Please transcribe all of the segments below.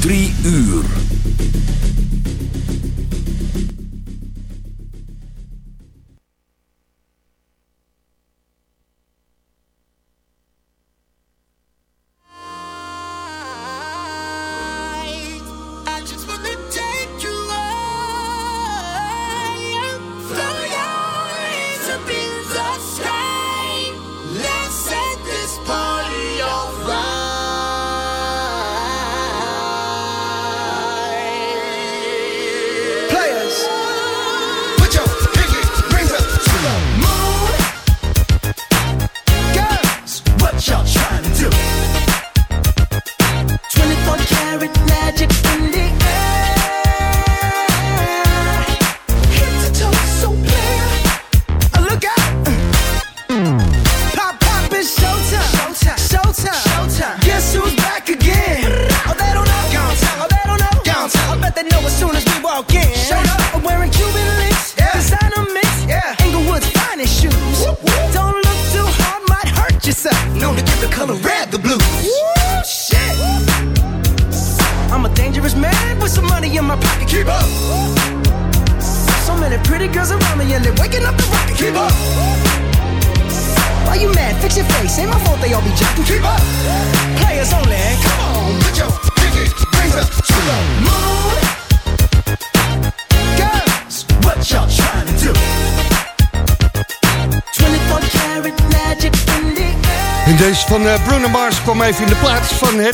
Drie uur.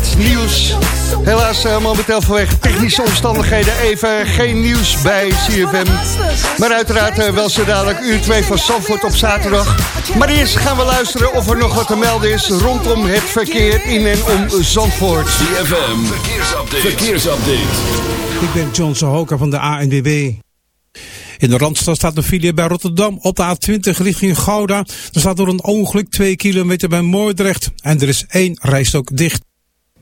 Het nieuws. Helaas uh, momenteel vanwege technische omstandigheden even geen nieuws bij CFM. Maar uiteraard uh, wel zo dadelijk uur 2 van Zandvoort op zaterdag. Maar eerst gaan we luisteren of er nog wat te melden is rondom het verkeer in en om Zandvoort. CFM, verkeersupdate. verkeersupdate. Ik ben John Sohoka van de ANWB. In de Randstad staat een file bij Rotterdam op de A20 richting Gouda. Er staat door een ongeluk 2 kilometer bij Moordrecht. En er is één rijstok dicht.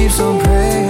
Keeps on praying.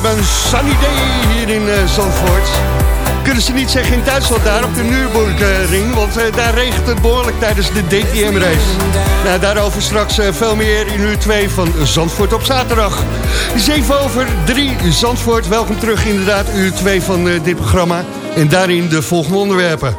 Hebben een sunny day hier in eh, Zandvoort. Kunnen ze niet zeggen in Duitsland daar op de Nürburgring. Want eh, daar regent het behoorlijk tijdens de DTM-race. Nou, daarover straks eh, veel meer in uur 2 van Zandvoort op zaterdag. 7 over 3 Zandvoort. Welkom terug inderdaad, uur 2 van dit programma. En daarin de volgende onderwerpen.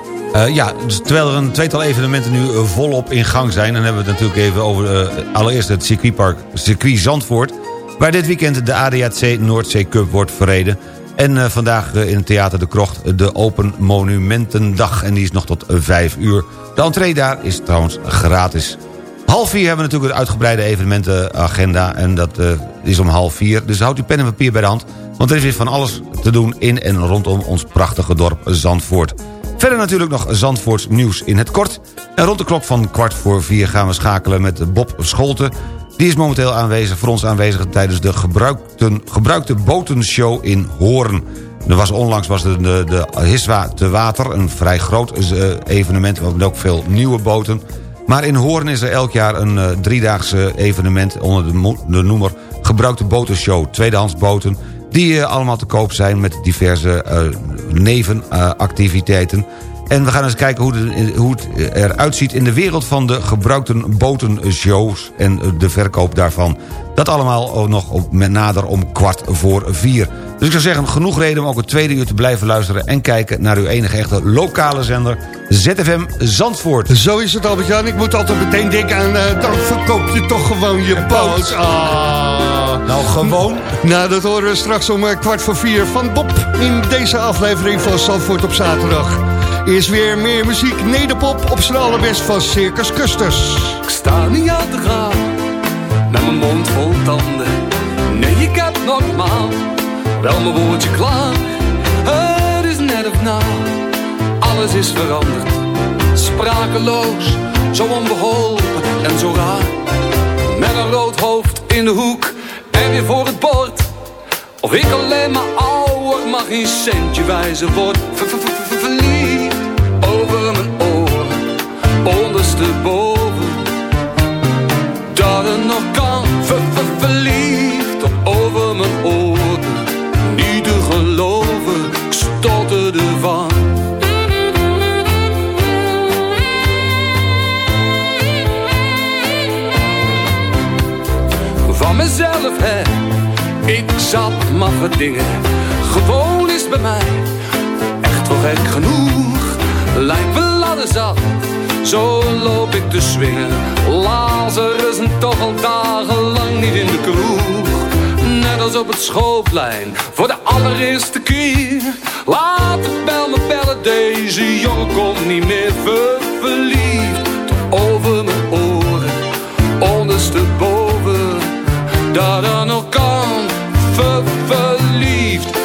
Ja, dus terwijl er een tweetal evenementen nu volop in gang zijn... dan hebben we het natuurlijk even over allereerst het circuitpark circuit Zandvoort... waar dit weekend de ADAC Noordzee Cup wordt verreden... En eh, vandaag eh, in het Theater de Krocht de Open Monumentendag. En die is nog tot 5 uur. De entree daar is trouwens gratis. Half vier hebben we natuurlijk een uitgebreide evenementenagenda. En dat eh, is om half vier. Dus houd uw pen en papier bij de hand. Want er is weer van alles te doen in en rondom ons prachtige dorp Zandvoort. Verder natuurlijk nog Zandvoorts nieuws in het kort. En rond de klok van kwart voor vier gaan we schakelen met Bob Scholten. Die is momenteel aanwezig, voor ons aanwezig tijdens de gebruikte, gebruikte botenshow in Hoorn. Er was onlangs was de, de, de Hiswa te water, een vrij groot eh, evenement... met ook veel nieuwe boten. Maar in Hoorn is er elk jaar een uh, driedaagse evenement... onder de, de noemer gebruikte botenshow. Tweedehands boten die uh, allemaal te koop zijn... met diverse nevenactiviteiten... En we gaan eens kijken hoe, de, hoe het eruit ziet in de wereld van de gebruikte botenshows en de verkoop daarvan. Dat allemaal nog op, met nader om kwart voor vier. Dus ik zou zeggen, genoeg reden om ook het tweede uur te blijven luisteren... en kijken naar uw enige echte lokale zender, ZFM Zandvoort. Zo is het, Albert-Jan. Ik moet altijd meteen denken aan... Uh, dan verkoop je toch gewoon je boot. Ah. Nou, gewoon? Nou, dat horen we straks om uh, kwart voor vier van Bob... in deze aflevering van Zandvoort op zaterdag. Eerst weer meer muziek, nederpop op z'n allerbest van Circus Custers. Ik sta niet aan te gaan, met mijn mond vol tanden. Nee, ik heb nogmaals wel mijn woordje klaar. Het is net of na, alles is veranderd. Sprakeloos, zo onbeholpen en zo raar. Met een rood hoofd in de hoek en weer voor het bord. Of ik alleen maar ouder, maar geen centje wijzer word. ondersteboven. Dat het nog kan, ver, verliefd over mijn oren. Niet te geloven, ik stotterde van. Van mezelf, hè, ik zat maffe dingen. Gewoon is bij mij, echt wel gek genoeg. Lijkt me zat zo loop ik dus te swingen. Lazarus en toch al dagenlang niet in de kroeg. Net als op het schooplijn voor de allereerste keer. Laat de bel me bellen, deze jongen komt niet meer verliefd. Tot over mijn oren, ondersteboven. Dat dan nog kan, verliefd.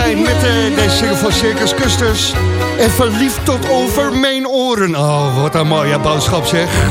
zijn met de deze van Circus Custers. En verliefd tot over mijn oren. Oh, wat een mooie boodschap zeg.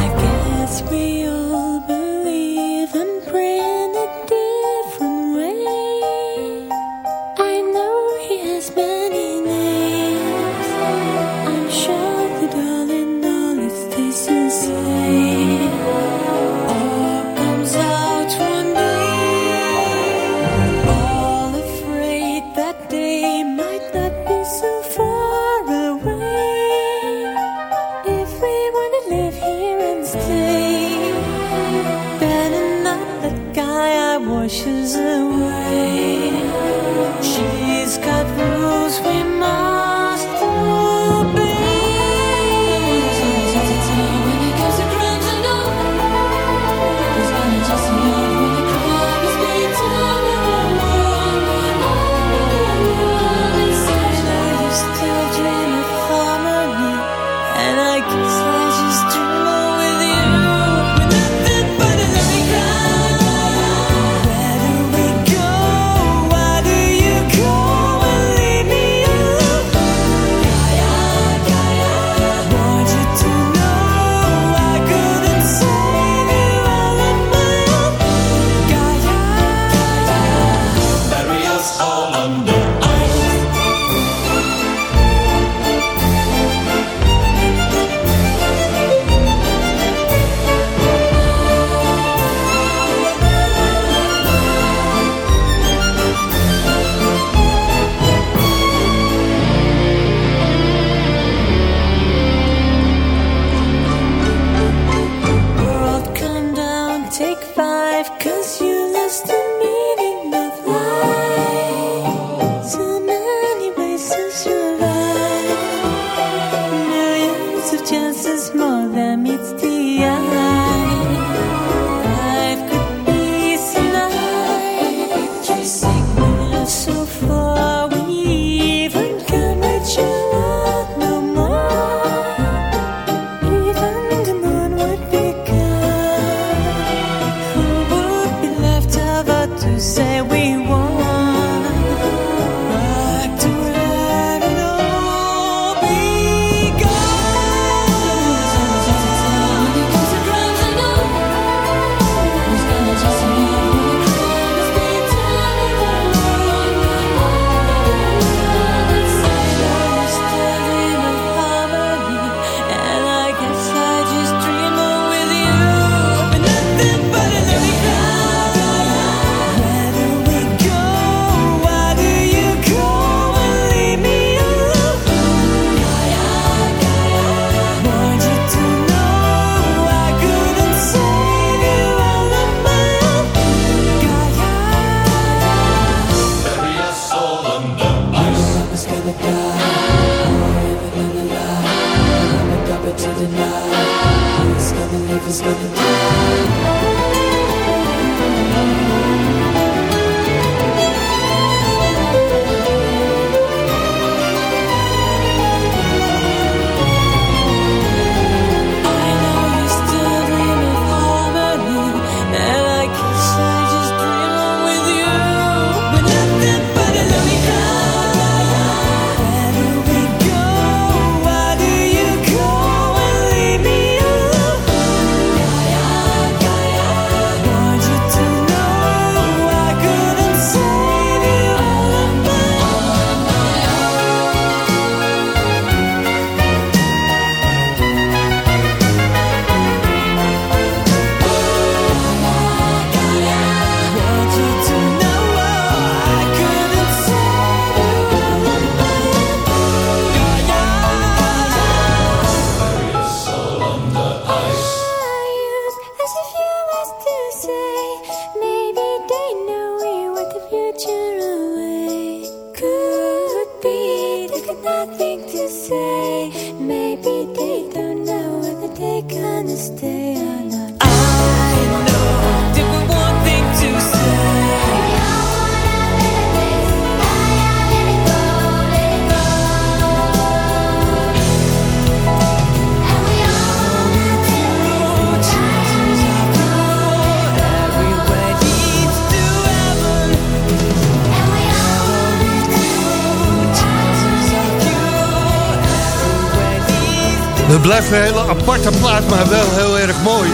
Blijft een hele aparte plaat, maar wel heel erg mooi.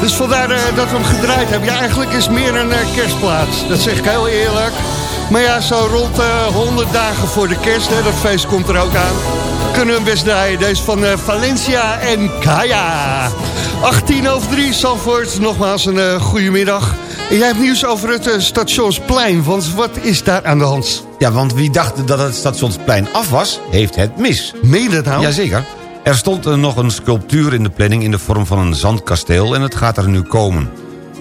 Dus vandaar eh, dat we hem gedraaid hebben. Ja, eigenlijk is het meer een eh, kerstplaat. Dat zeg ik heel eerlijk. Maar ja, zo rond eh 100 dagen voor de kerst, hè, dat feest komt er ook aan. Kunnen we hem best draaien. Deze van Valencia en Kaya. 18 over 3, Zandvoort. Nogmaals een uh, goede middag. En jij hebt nieuws over het stationsplein. Want wat is daar aan de hand? Ja, want wie dacht dat het stationsplein af was, heeft het mis. Meen dat nou? Jazeker. Er stond er nog een sculptuur in de planning in de vorm van een zandkasteel... en het gaat er nu komen.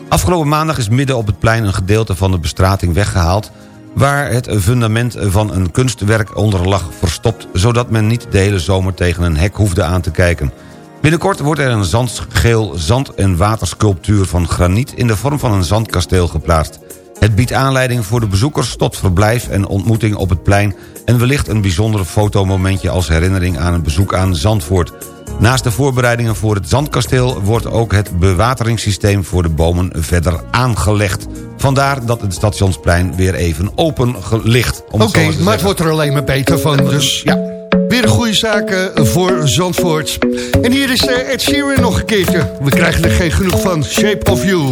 Afgelopen maandag is midden op het plein een gedeelte van de bestrating weggehaald... waar het fundament van een kunstwerk onder lag verstopt... zodat men niet de hele zomer tegen een hek hoefde aan te kijken. Binnenkort wordt er een zandgeel zand- en watersculptuur van graniet... in de vorm van een zandkasteel geplaatst. Het biedt aanleiding voor de bezoekers tot verblijf en ontmoeting op het plein... en wellicht een bijzonder fotomomentje als herinnering aan een bezoek aan Zandvoort. Naast de voorbereidingen voor het zandkasteel... wordt ook het bewateringssysteem voor de bomen verder aangelegd. Vandaar dat het stationsplein weer even open ligt. Oké, maar het wordt er alleen maar beter van. Dus ja, weer goede zaak eh, voor Zandvoort. En hier is eh, Ed Sheeran nog een keertje. We krijgen er geen genoeg van. Shape of You.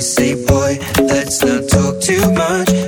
Say, boy, let's not talk too much.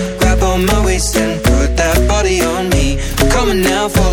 waist and put that body on me. I'm coming now for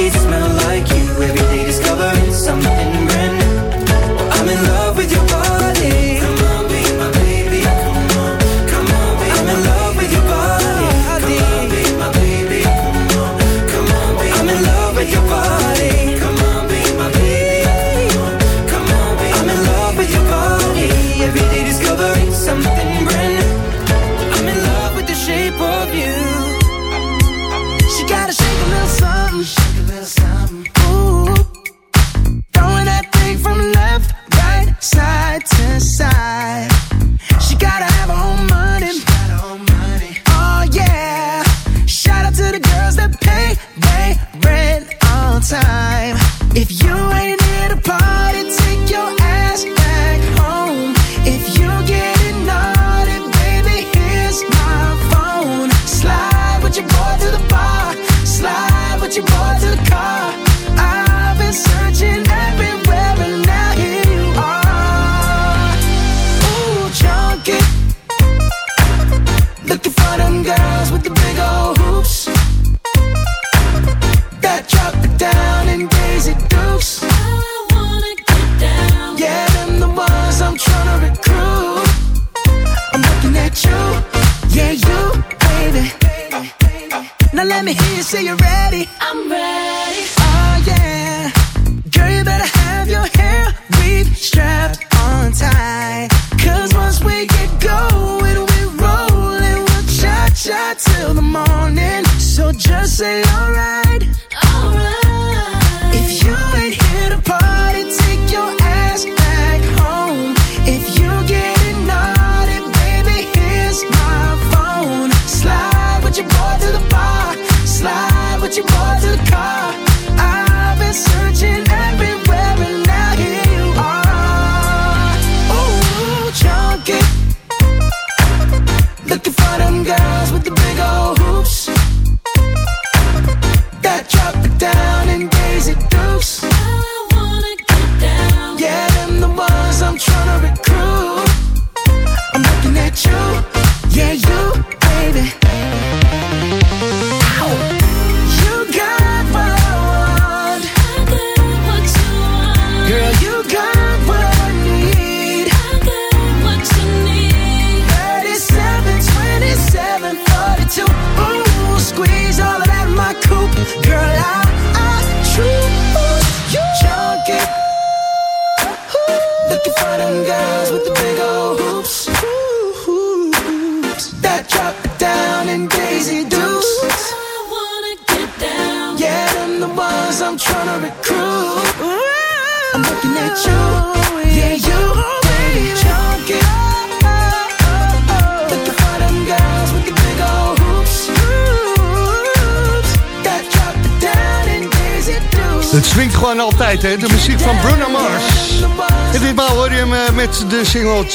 you. Every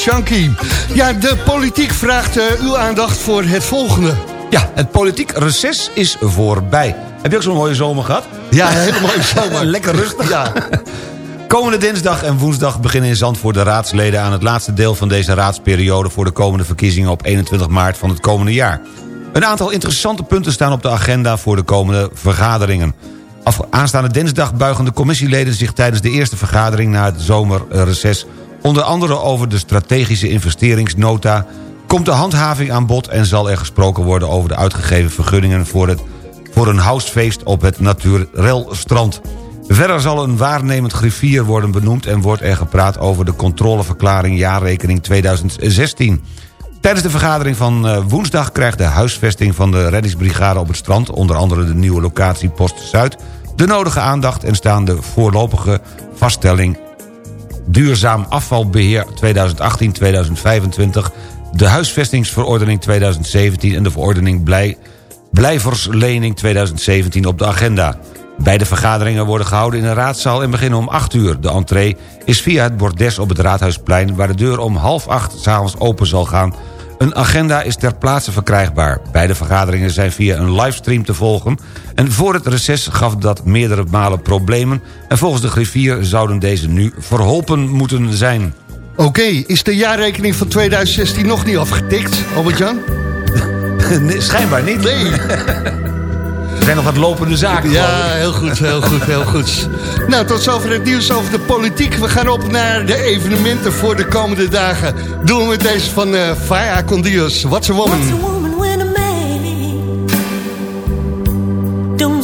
Chunky. Ja, de politiek vraagt eh, uw aandacht voor het volgende. Ja, het politiek reces is voorbij. Heb je ook zo'n mooie zomer gehad? Ja, een hele mooie zomer. Lekker rustig. Ja. Komende dinsdag en woensdag beginnen in Zandvoort de raadsleden... aan het laatste deel van deze raadsperiode... voor de komende verkiezingen op 21 maart van het komende jaar. Een aantal interessante punten staan op de agenda... voor de komende vergaderingen. Af, aanstaande dinsdag buigen de commissieleden zich tijdens de eerste vergadering... na het zomerreces onder andere over de strategische investeringsnota... komt de handhaving aan bod en zal er gesproken worden... over de uitgegeven vergunningen voor, het, voor een housefeest op het Naturelstrand... Verder zal een waarnemend griffier worden benoemd... en wordt er gepraat over de controleverklaring jaarrekening 2016. Tijdens de vergadering van eh, woensdag krijgt de huisvesting van de reddingsbrigade op het strand... onder andere de nieuwe locatie Post Zuid... de nodige aandacht en staan de voorlopige vaststelling... duurzaam afvalbeheer 2018-2025... de huisvestingsverordening 2017 en de verordening blij, blijverslening 2017 op de agenda... Beide vergaderingen worden gehouden in een raadzaal en beginnen om 8 uur. De entree is via het bordes op het Raadhuisplein... waar de deur om half acht s'avonds open zal gaan. Een agenda is ter plaatse verkrijgbaar. Beide vergaderingen zijn via een livestream te volgen... en voor het reces gaf dat meerdere malen problemen... en volgens de griffier zouden deze nu verholpen moeten zijn. Oké, is de jaarrekening van 2016 nog niet afgetikt, Albert-Jan? Nee, schijnbaar niet. Nee. zijn nog wat lopende zaken. Ja, heel goed, heel goed, heel goed. Nou, tot zover het nieuws over de politiek. We gaan op naar de evenementen voor de komende dagen. Doen we met deze van eh Faya Condios. What's a Woman? What's a woman when a man don't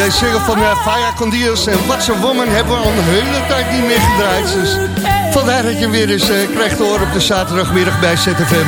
Deze single van uh, Faya Condios en What's a Woman hebben we al een hele tijd niet meer gedraaid. Dus vandaar dat je weer eens eh, krijgt horen op de zaterdagmiddag bij ZFM.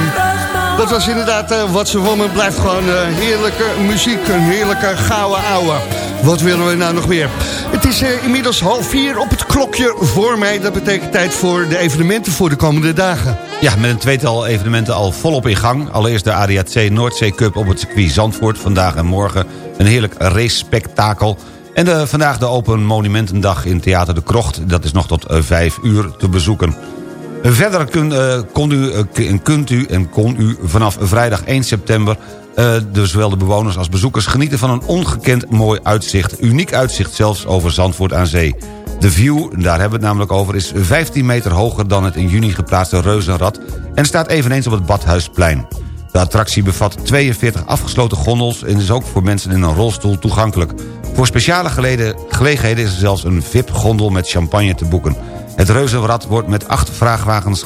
Dat was inderdaad eh, What's a Woman. Blijft gewoon heerlijke muziek, een heerlijke gouden ouwe. Wat willen we nou nog meer? Het is inmiddels half vier op het klokje voor mij. Dat betekent tijd voor de evenementen voor de komende dagen. Ja, met een tweetal evenementen al volop in gang. Allereerst de ADAC Noordzee Cup op het circuit Zandvoort. Vandaag en morgen een heerlijk race-spektakel. En de, vandaag de Open Monumentendag in Theater de Krocht. Dat is nog tot eh, vijf uur te bezoeken. Verder kun, eh, kon u, eh, k- kunt u en kon u vanaf vrijdag 1 september... eh, de, zowel de bewoners als bezoekers genieten van een ongekend mooi uitzicht. Uniek uitzicht zelfs over Zandvoort aan zee. De view, daar hebben we het namelijk over, is 15 meter hoger dan het in juni geplaatste reuzenrad... en staat eveneens op het Badhuisplein. De attractie bevat 42 afgesloten gondels... en is ook voor mensen in een rolstoel toegankelijk. Voor speciale gelegenheden is er zelfs een VIP-gondel met champagne te boeken. Het reuzenrad wordt met acht vrachtwagens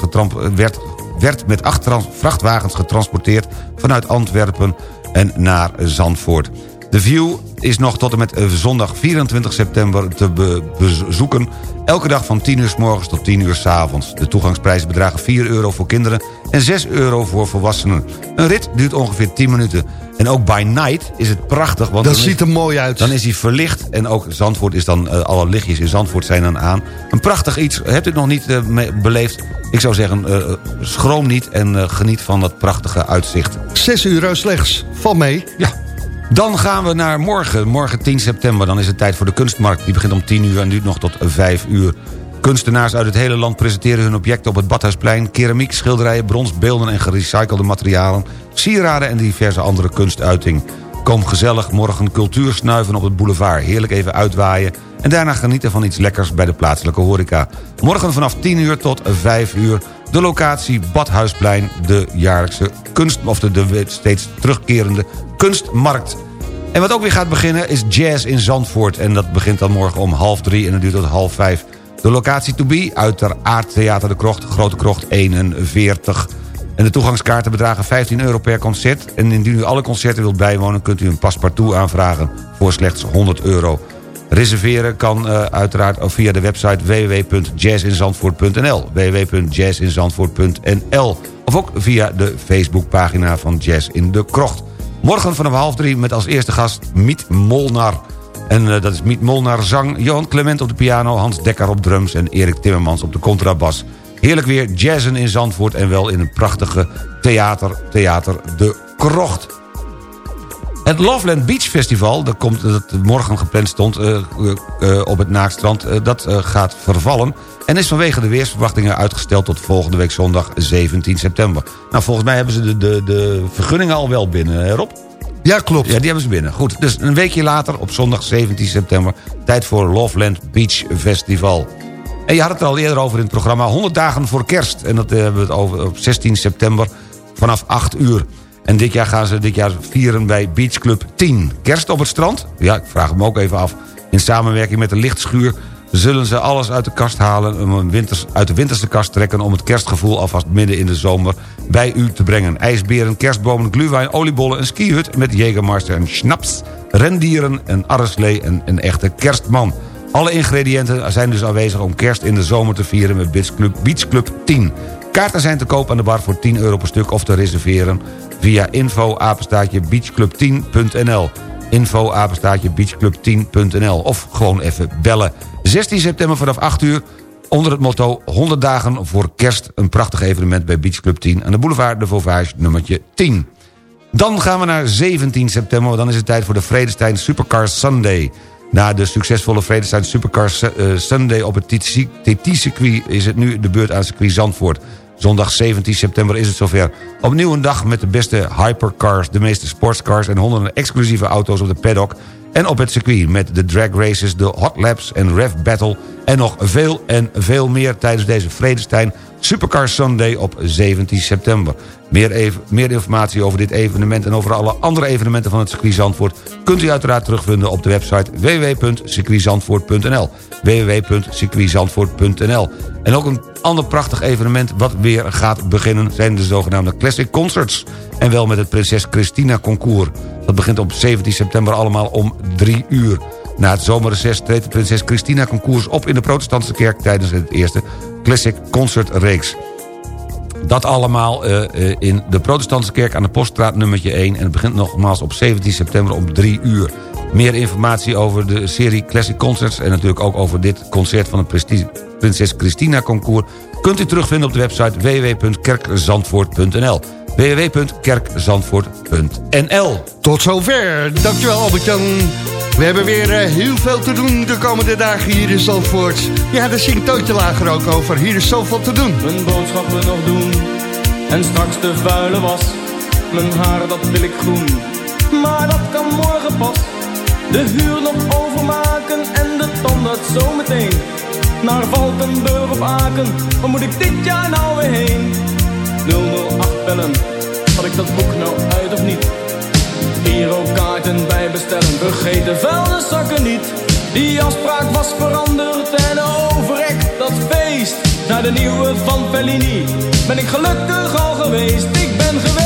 werd, werd met acht vrachtwagens getransporteerd... vanuit Antwerpen en naar Zandvoort. De view is nog tot en met eh, zondag 24 september te be- bezoeken... elke dag van 10 uur s morgens tot 10 uur s avonds. De toegangsprijzen bedragen 4 euro voor kinderen en 6 euro voor volwassenen. Een rit duurt ongeveer 10 minuten. En ook by night is het prachtig. Want Dat is- ziet er mooi uit. Dan is hij verlicht en ook Zandvoort is dan... eh, alle lichtjes in Zandvoort zijn dan aan. Een prachtig iets. Hebt u het nog niet eh, beleefd? Ik zou zeggen, schroom niet en geniet van dat prachtige uitzicht. 6 euro slechts. Van mee. Ja. Dan gaan we naar morgen. Morgen 10 september. Dan is het tijd voor de kunstmarkt. Die begint om 10 uur en duurt nog tot 5 uur. Kunstenaars uit het hele land presenteren hun objecten op het Badhuisplein... keramiek, schilderijen, brons, beelden en gerecyclede materialen... sieraden en diverse andere kunstuiting. Kom gezellig morgen cultuur snuiven op het boulevard. Heerlijk even uitwaaien en daarna genieten van iets lekkers bij de plaatselijke horeca. Morgen vanaf 10 uur tot 5 uur de locatie Badhuisplein... de jaarlijkse kunst, of de, steeds terugkerende kunstmarkt. En wat ook weer gaat beginnen is jazz in Zandvoort. En dat begint dan morgen om half drie en het duurt tot half vijf. De locatie to be, uiteraard Theater de Krocht, Grote Krocht 41. En de toegangskaarten bedragen 15 euro per concert. En indien u alle concerten wilt bijwonen... kunt u een paspartout aanvragen voor slechts 100 euro. Reserveren kan uh, uiteraard via de website www.jazzinzandvoort.nl www.jazzinzandvoort.nl Of ook via de Facebookpagina van Jazz in de Krocht. Morgen vanaf half drie met als eerste gast Miet Molnar. En uh, dat is Miet Molnar zang, Johan Clement op de piano... Hans Dekker op drums en Erik Timmermans op de contrabas. Heerlijk weer jazzen in Zandvoort en wel in een prachtige theater, Theater de Krocht. Het Loveland Beach Festival, dat, komt, dat morgen gepland stond uh, uh, op het Naakstrand... Uh, dat gaat vervallen en is vanwege de weersverwachtingen uitgesteld... tot volgende week zondag 17 september. Nou, volgens mij hebben ze de, de, de vergunningen al wel binnen, Rob? Ja, klopt. Ja, die hebben ze binnen. Goed, dus een weekje later, op zondag 17 september... tijd voor Loveland Beach Festival. En je had het er al eerder over in het programma... 100 dagen voor kerst. En dat hebben we het over op 16 september vanaf 8 uur. En dit jaar gaan ze dit jaar vieren bij Beach Club 10. Kerst op het strand? Ja, ik vraag hem ook even af. In samenwerking met de lichtschuur zullen ze alles uit de kast halen... om een winters, uit de winterse kast trekken... om het kerstgevoel alvast midden in de zomer bij u te brengen. IJsberen, kerstbomen, glühwein, oliebollen, een skihut... met jegermeister en schnaps, rendieren, een arreslee en een echte kerstman. Alle ingrediënten zijn dus aanwezig om kerst in de zomer te vieren... met Beach Club, Beach Club 10. Kaarten zijn te koop aan de bar voor 10 euro per stuk... of te reserveren via info beachclub10.nl info beachclub10.nl of gewoon even bellen. 16 september vanaf 8 uur onder het motto 100 dagen voor kerst. Een prachtig evenement bij Beach Club 10 aan de boulevard de Vauvage nummertje 10. Dan gaan we naar 17 september, dan is het tijd voor de Vredestein Supercar Sunday. Na de succesvolle Vredestein Supercar Sunday op het TT-circuit... is het nu de beurt aan circuit Zandvoort. Zondag 17 september is het zover. Opnieuw een dag met de beste hypercars, de meeste sportscars... en honderden exclusieve auto's op de paddock en op het circuit... met de drag races, de hot laps en rev battle... en nog veel en veel meer tijdens deze Vredestein Supercar Sunday op 17 september. Meer, informatie over dit evenement en over alle andere evenementen van het circuit Zandvoort... kunt u uiteraard terugvinden op de website www.circuitzandvoort.nl www.circuitzandvoort.nl En ook een ander prachtig evenement wat weer gaat beginnen... zijn de zogenaamde Classic Concerts. En wel met het Prinses Christina Concours. Dat begint op 17 september allemaal om 3 uur. Na het zomerreces treedt de Prinses Christina Concours op... in de protestantse kerk tijdens het eerste Classic Concert Reeks. Dat allemaal uh, uh, in de protestantse kerk aan de Poststraat nummertje 1... en het begint nogmaals op 17 september om 3 uur. Meer informatie over de serie Classic Concerts... en natuurlijk ook over dit concert van de Prinses Christina Concours... kunt u terugvinden op de website www.kerkzandvoort.nl www.kerkzandvoort.nl Tot zover. Dankjewel Albert-Jan. We hebben weer uh, heel veel te doen de komende dagen hier in Zandvoort. Ja, daar zingt Tootje Lager ook over. Hier is zoveel te doen. Mijn boodschappen nog doen. En straks de vuile was. Mijn haar dat wil ik groen. Maar dat kan morgen pas. De huur nog overmaken en de tandarts zometeen. Naar Valkenburg of Aken. Waar moet ik dit jaar nou weer heen? 008 bellen. Had ik dat boek nou uit of niet? Girokaarten bij bestellen, vergeet de vuilniszakken niet. Die afspraak was veranderd en overrekt dat feest. Naar de nieuwe van Fellini ben ik gelukkig al geweest. Ik ben geweest.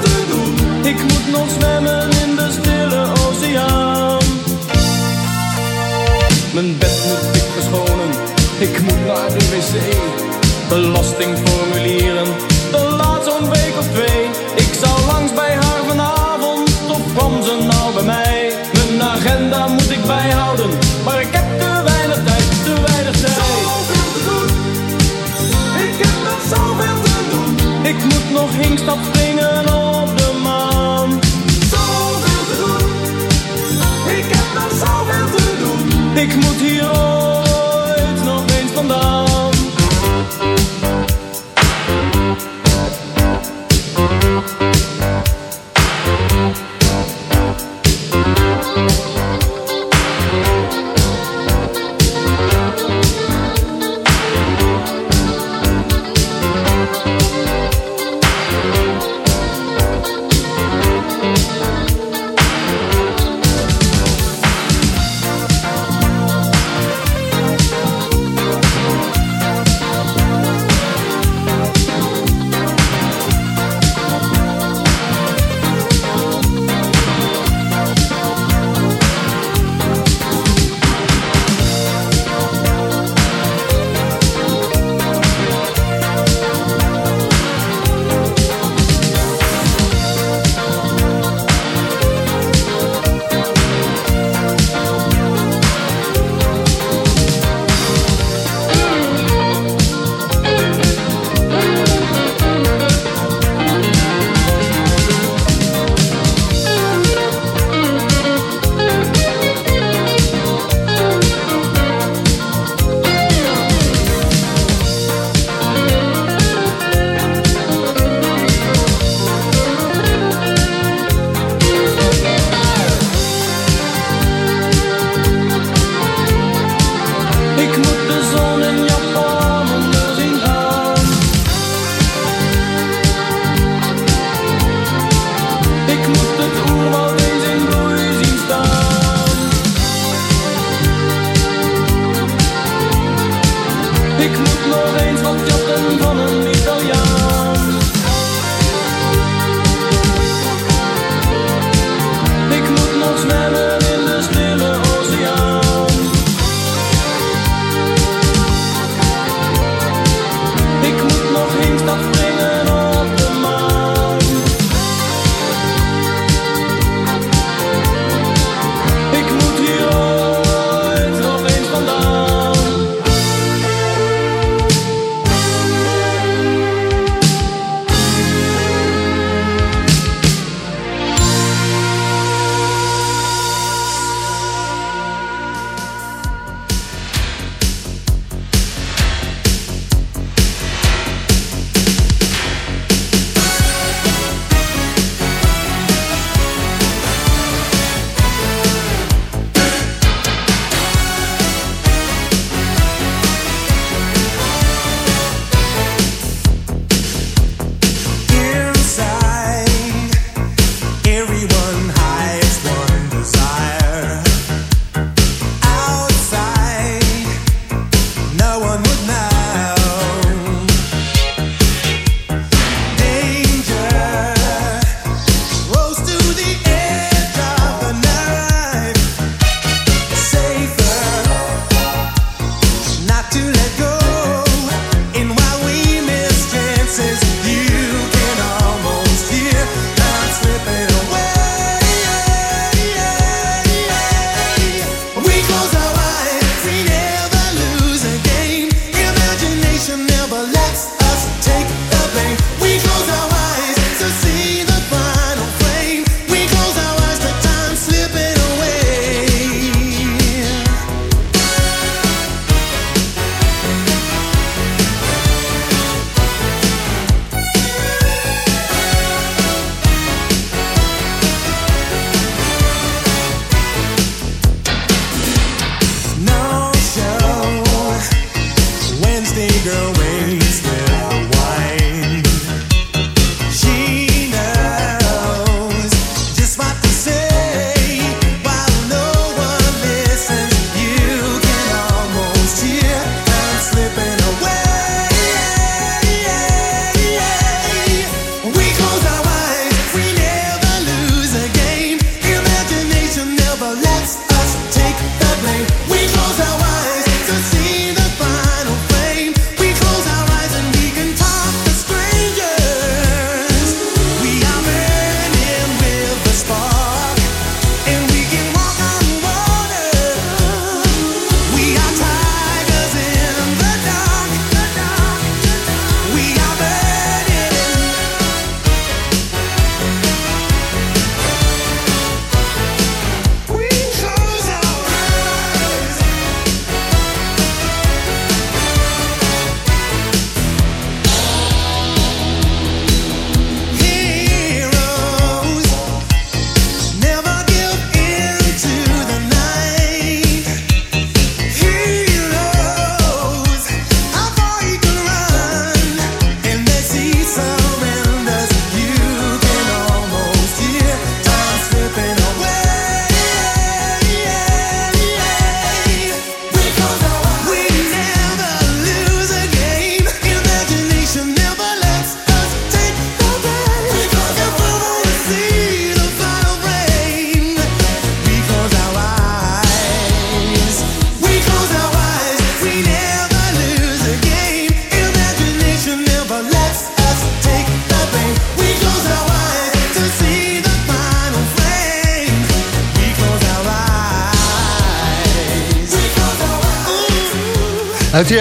doen. Ik moet nog zwemmen in de stille oceaan. Mijn bed moet ik verscholen. Ik moet naar de wc. Belasting voor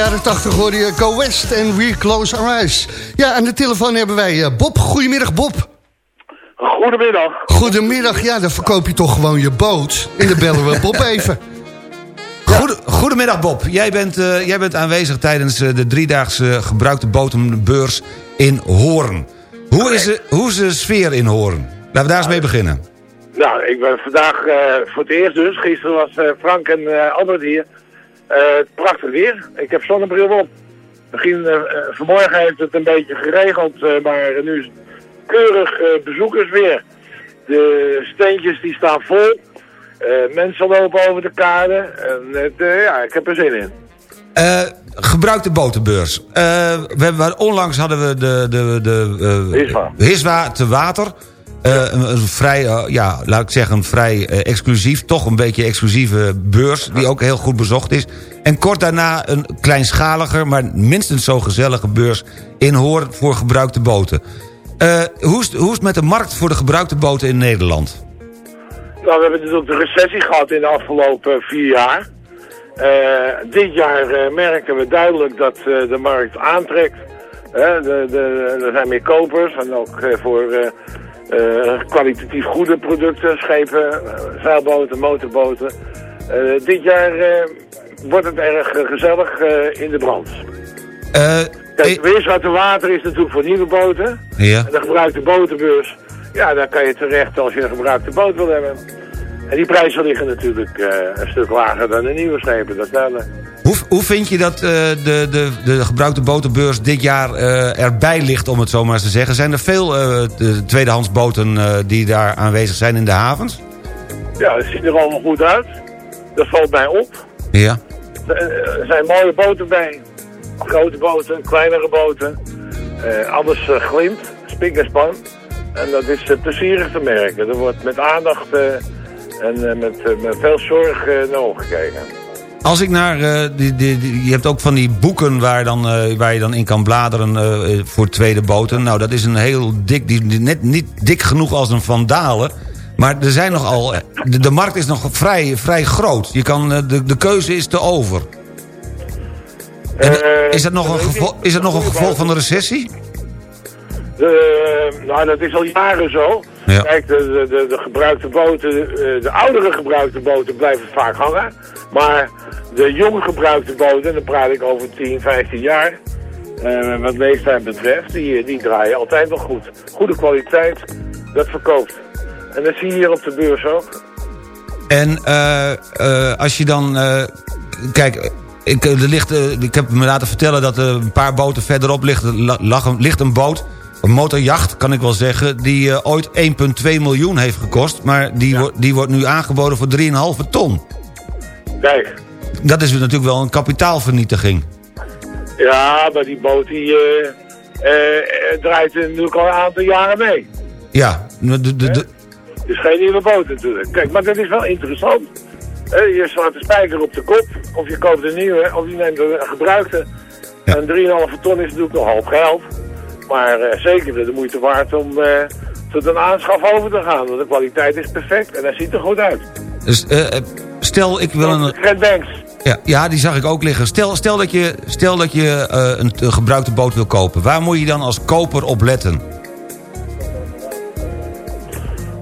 jaren 80 hoorde je Go West en We Close Our Eyes. Ja, aan de telefoon hebben wij eh, Bob. Goedemiddag, Bob. Goedemiddag. Goedemiddag. Ja, dan verkoop je toch gewoon je boot. En dan bellen we Bob even. Goede- goedemiddag Bob, jij bent, eh, jij bent aanwezig tijdens eh, de driedaagse gebruikte botenbeurs in Hoorn. Hoe is, de, hoe is de sfeer in Hoorn? Laten we daar eens mee beginnen. Nou, ik ben vandaag eh, voor het eerst dus. Gisteren was eh, Frank en eh, Albert hier. Eh, prachtig weer. Ik heb zonnebril op. Begin, eh, eh, vanmorgen heeft het een beetje geregeld, maar nu is het keurig eh, bezoekersweer. De steentjes die staan vol. Mensen lopen over de kade. En ja, ik heb er zin in. Eh, gebruikte botenbeurs. We hebben, onlangs hadden we de, de, de Hiswa. Hiswa te water. Eh, een, vrij, eh, ja, laat ik zeggen, een vrij eh, exclusief, toch een beetje exclusieve beurs, die ook heel goed bezocht is. En kort daarna een kleinschaliger, maar minstens zo gezellige beurs in Hoorn voor gebruikte boten. Hoe, is, hoe is het met de markt voor de gebruikte boten in Nederland? Nou, we hebben natuurlijk de recessie gehad in de afgelopen vier jaar. Dit jaar merken we duidelijk dat de markt aantrekt. Er zijn meer kopers en ook voor eh, kwalitatief goede producten, schepen, eh, zeilboten, motorboten. Eh, dit jaar wordt het erg gezellig in de. Eh, Kijk, Weerswaterwater is natuurlijk voor nieuwe boten. ja. En de gebruikte botenbeurs, ja, daar kan je terecht als je een gebruikte boot wil hebben. En die prijzen liggen natuurlijk een stuk lager dan de nieuwe schepen, dat duidelijk. Hoe, hoe vind je dat eh, de, de, de gebruikte botenbeurs dit jaar eh, erbij ligt, om het zo maar eens te zeggen? Zijn er veel eh, de tweedehands boten eh, die daar aanwezig zijn in de havens? Ja, het ziet er allemaal goed uit. Dat valt mij op. Ja. Er zijn mooie boten bij. Grote boten, kleinere boten. Eh, alles eh, glimt, spik en span. En dat is eh, plezierig te merken. Er wordt met aandacht eh, en eh, met, eh, met veel zorg eh, naar omgekeken. Als ik naar, eh, die, die, die- je hebt ook van die boeken waar, dan, eh, waar je dan in kan bladeren eh, voor tweede boten. Nou, dat is een heel dik, die, net niet dik genoeg als een vandalen. Maar er zijn nogal, de, de markt is nog vrij, vrij groot. Je kan, de, de keuze is te over. En, is, dat nog een gevolg, is dat nog een gevolg van de recessie? De, nou, dat is al jaren zo. Ja. Kijk, de, de, de, gebruikte boten, eh, de oudere gebruikte boten blijven vaak hangen. Maar de jong gebruikte boten, dan praat ik over 10, 15 jaar, eh, wat leeftijd betreft, die, die draaien altijd wel goed. Goede kwaliteit, dat verkoopt. En dat zie je hier op de beurs ook. En eh, als je dan... kijk, ik, er ligt, ik heb me laten vertellen dat er een paar boten verderop ligt, la- lag een, ligt een boot... Een motorjacht, kan ik wel zeggen, die eh, ooit 1,2 miljoen heeft gekost... maar die, wordt die wordt nu aangeboden voor 3,5 ton. Kijk, Dat is natuurlijk wel een kapitaalvernietiging. ja, maar die boot die eh, eh, draait natuurlijk al een aantal jaren mee. Ja, de, de, de- Het is geen nieuwe boot natuurlijk. Kijk, maar dat is wel interessant. Je slaat de spijker op de kop, of je koopt een nieuwe, of je neemt een gebruikte. En 3,5 ton is natuurlijk nog half geld. Maar eh, zeker de moeite waard om eh, tot een aanschaf over te gaan. Want de kwaliteit is perfect en hij ziet er goed uit. Dus eh, stel ik wil een... Fred Banks. Ja, ja, die zag ik ook liggen. Stel, stel dat je, stel dat je een, een gebruikte boot wil kopen. Waar moet je dan als koper op letten?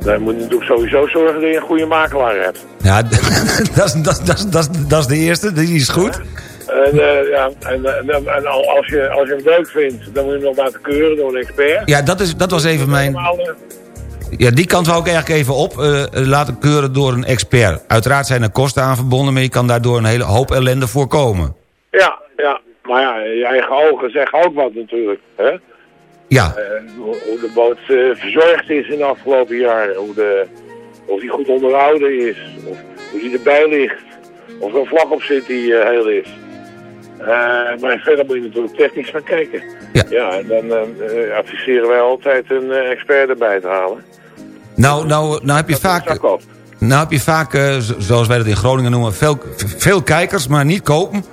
Dan moet je natuurlijk sowieso zorgen dat je een goede makelaar hebt. Ja, dat is, dat, dat, dat, is- dat is de eerste, die is goed. En, eh, ja, en, en, en al- als, je, als je hem leuk vindt, dan moet je hem nog laten keuren door een expert. Ja, dat, is, dat was even mijn... Eh, Ja, die kant wou ik eigenlijk even op. eh, laten keuren door een expert. Uiteraard zijn er kosten aan verbonden... maar je kan daardoor een hele hoop ellende voorkomen. Ja, ja. Maar ja, je eigen ogen zeggen ook wat natuurlijk. Hè? Ja, hoe, de boot verzorgd is in de afgelopen jaren. Hoe de, of die goed onderhouden is. Of hoe die erbij ligt. Of er een vlag op zit die heel is. Eh, maar verder moet je natuurlijk technisch gaan kijken. Ja. en dan eh, eh, adviseren wij altijd een expert erbij te halen. nou, nou, nou heb je vaak... Nou heb je vaak, zo- zoals wij dat in Groningen noemen... veel, veel kijkers, maar niet kopen.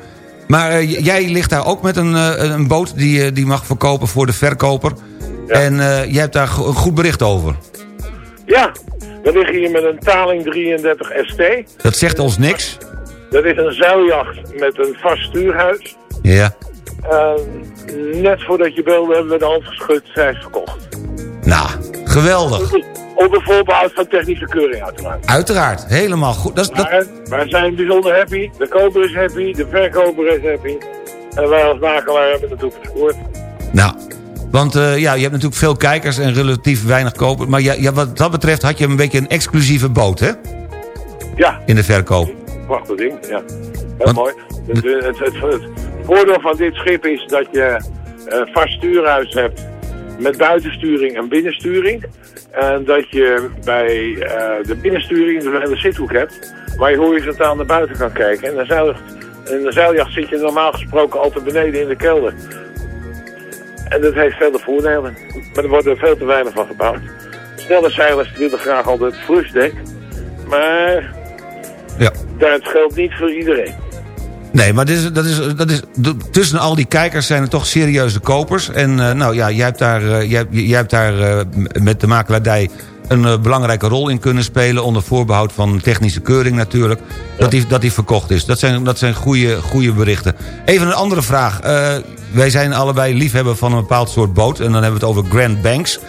Maar jij ligt daar ook met een, een boot die je die mag verkopen voor de verkoper. En eh, jij hebt daar een goed bericht over. Ja, we liggen hier met een Taling 33 ST. Dat zegt ons niks. Dat is een zeiljacht met een vast stuurhuis. Ja. Eh, net voordat je belde hebben we de hand geschud, zij is verkocht. Nou, geweldig. Onder voorbehoud van technische keuring uiteraard. Uiteraard, helemaal goed. Dat, wij zijn bijzonder happy, de koper is happy, de verkoper is happy. En wij als makelaar hebben het natuurlijk gescoord. nou, want eh, ja, je hebt natuurlijk veel kijkers en relatief weinig kopers. Maar ja, ja, wat dat betreft had je een beetje een exclusieve boot, hè? Ja. In de verkoop. Prachtig ding, ja. Heel mooi. Het, het, het, het voordeel van dit schip is dat je een vast stuurhuis hebt met buitensturing en binnensturing. En dat je bij eh, de binnensturing dus een hele zithoek hebt waar je horizontaal naar buiten kan kijken. En zeiljacht, in de zeiljacht zit je normaal gesproken altijd beneden in de kelder. En dat heeft vele voordelen. Maar er wordt er veel te weinig van gebouwd. Snelle zeilers willen graag altijd flusdek. Maar Ja. dat geldt niet voor iedereen. Nee, maar dit is, dat is, dat is, tussen al die kijkers zijn er toch serieuze kopers. En eh, nou ja, jij hebt daar, eh, jij, jij hebt daar eh, met de makelaardij een belangrijke rol in kunnen spelen... onder voorbehoud van technische keuring natuurlijk, dat, die, dat die verkocht is. Dat zijn, dat zijn goede, goede berichten. Even een andere vraag. Wij zijn allebei liefhebber van een bepaald soort boot... en dan hebben we het over Grand Banks.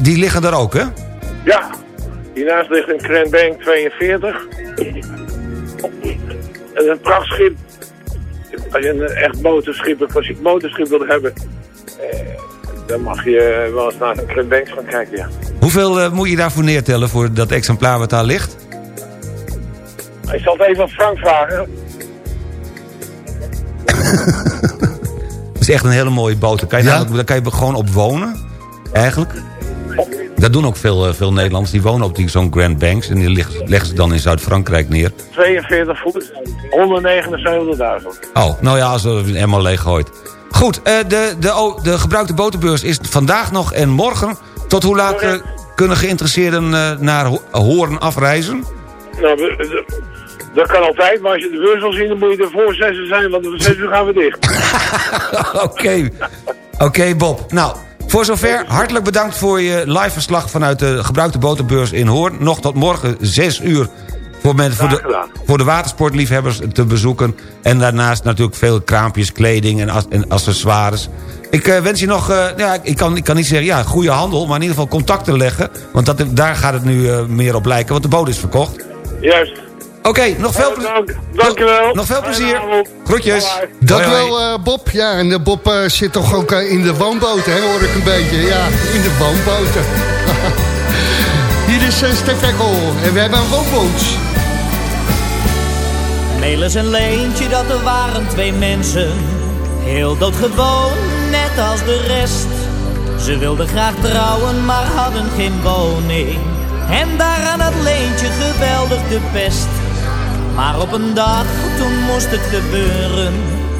Die liggen daar ook, hè? Ja, hiernaast ligt een Grand Bank 42. En een prachtschip. Als je een echt motorschip, een klassiek motorschip wil hebben... eh, dan mag je wel eens naar een Grand Banks gaan kijken, ja. Hoeveel eh, moet je daarvoor neertellen voor dat exemplaar wat daar ligt? Ik zal het even aan Frank vragen. Het is echt een hele mooie boot. Daar kan je, namelijk- daar kan je gewoon op wonen, eigenlijk. Dat doen ook veel, eh, veel Nederlanders. Die wonen op die- zo'n Grand Banks. En die leggen, leggen ze dan in Zuid-Frankrijk neer. 42 voet, 179.000. Oh, nou ja, als we helemaal leeg gooit. Goed, eh, de, de, oh, de gebruikte botenbeurs is vandaag nog en morgen. Tot hoe laat eh, kunnen geïnteresseerden naar Ho- Hoorn afreizen? Nou, de- dat kan altijd, maar als je de beurs wil zien, dan moet je er voor 6 uur zijn, want om 6 uur gaan we dicht. Oké, Oké, Bob. Nou, voor zover hartelijk bedankt voor je live verslag... vanuit de gebruikte botenbeurs in Hoorn. Nog tot morgen 6 uur voor, men, voor, de, voor de watersportliefhebbers te bezoeken. En daarnaast natuurlijk veel kraampjes, kleding en accessoires. Ik eh, wens je nog, eh, ja, ik kan, ik kan niet zeggen ja, goede handel... maar in ieder geval contacten leggen. Want dat, daar gaat het nu eh, meer op lijken, want de boot is verkocht. Juist. Oké, nog veel plezier. Dank, dankjewel. Nog veel plezier. Groetjes. Dankjewel eh, Bob. Ja, en eh, Bob eh, zit toch ook eh, in de woonboten, hè, hoor ik een beetje. Ja, in de woonboten. Hier is uh, Stef Ekkel en we hebben een woonboot. Melis en Leentje, dat er waren twee mensen. Heel doodgewoon, net als de rest. Ze wilden graag trouwen, maar hadden geen woning. En daaraan had Leentje geweldig de pest. Maar op een dag, toen moest het gebeuren.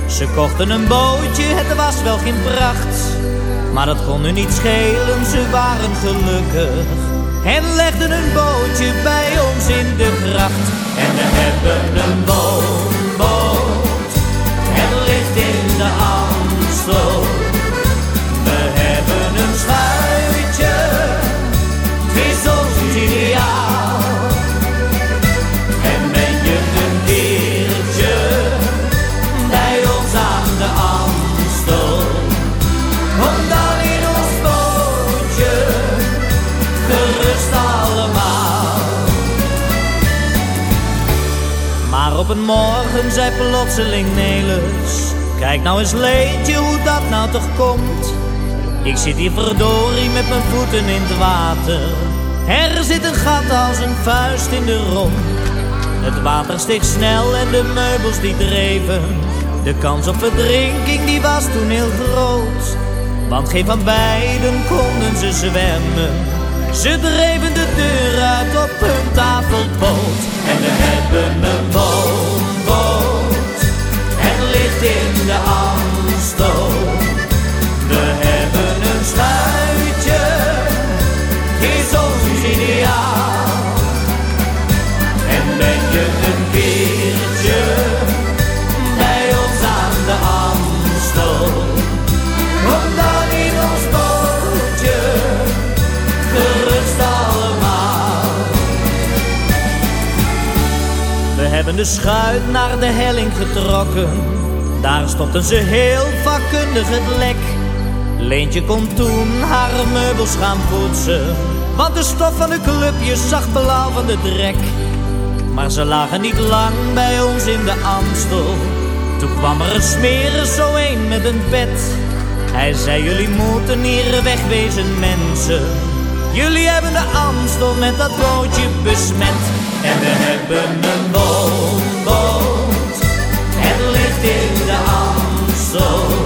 Ze kochten een bootje, het was wel geen pracht. Maar dat kon nu niet schelen, ze waren gelukkig. En legden een bootje bij ons in de gracht. Morgen zei plotseling Nelis. Kijk nou eens leedje hoe dat nou toch komt? Ik zit hier verdorie met mijn voeten in het water. Er zit een gat als een vuist in de romp Het water steeg snel en de meubels die dreven. De kans op verdrinking die was toen heel groot. Want geen van beiden konden ze zwemmen Ze dreven de deur uit op hun tafelpoot. En we hebben een woonboot Het ligt in de Amstel De schuit naar de helling getrokken. Daar stopten ze heel vakkundig het lek. Leentje kon toen haar meubels gaan poetsen Want de stof van de clubjes zag blauw van de drek. Maar ze lagen niet lang bij ons in de Amstel. Toen kwam er een smerig zo een met een bed Hij zei jullie moeten hier wegwezen mensen Jullie hebben de Amstel met dat bootje besmet. En we hebben een woonboot Het ligt in de Amstel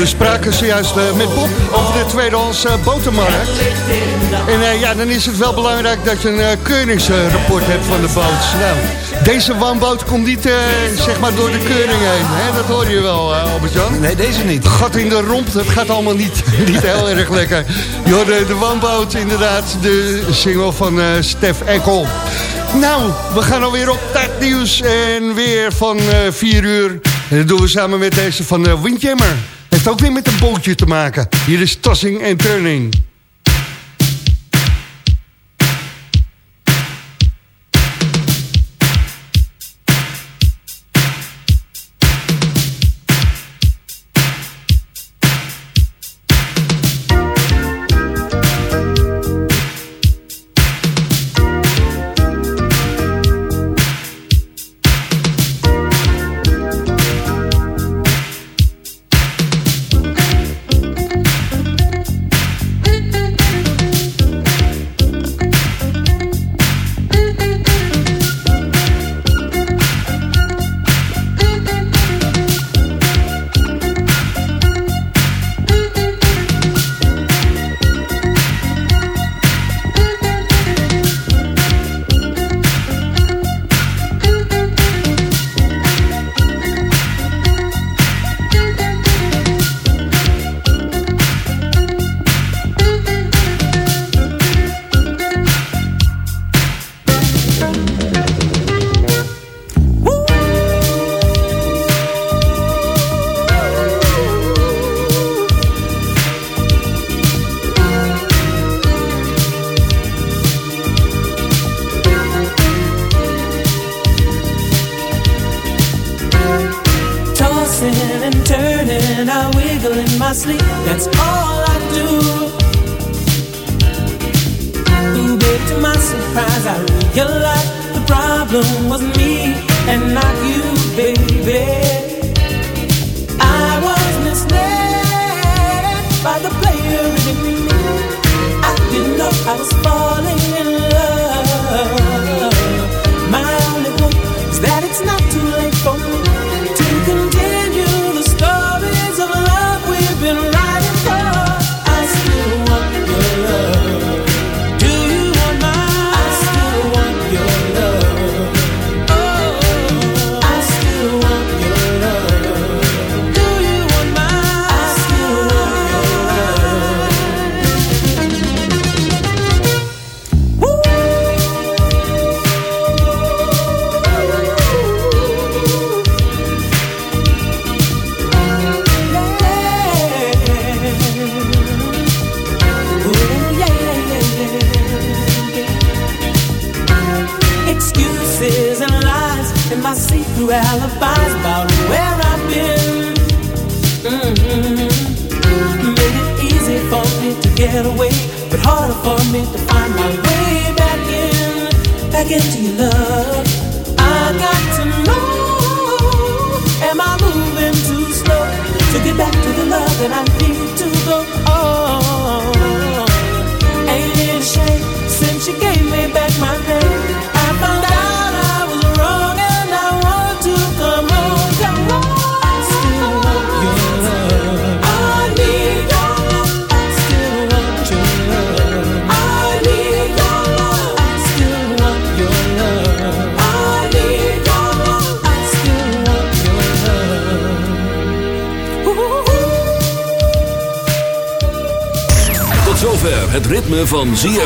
we spraken zojuist eh, met Bob over de tweedehands eh, botermarkt. En eh, ja, dan is het wel belangrijk dat je een keuringsrapport hebt van de boot. Nou, deze woonboot komt niet zeg maar door de keuring heen. Hè? Dat hoor je wel, Albert-Jan. Nee, deze niet. Gat in de romp, dat gaat allemaal niet, niet heel erg lekker. Je hoorde de woonboot, inderdaad, de single van eh, Stef Ekkel. Nou, we gaan alweer op nieuws en weer van eh 4 uur. En dat doen we samen met deze van Windjammer. Heeft ook weer met een bootje te maken. Hier is Tossing en Turning.